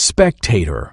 spectator.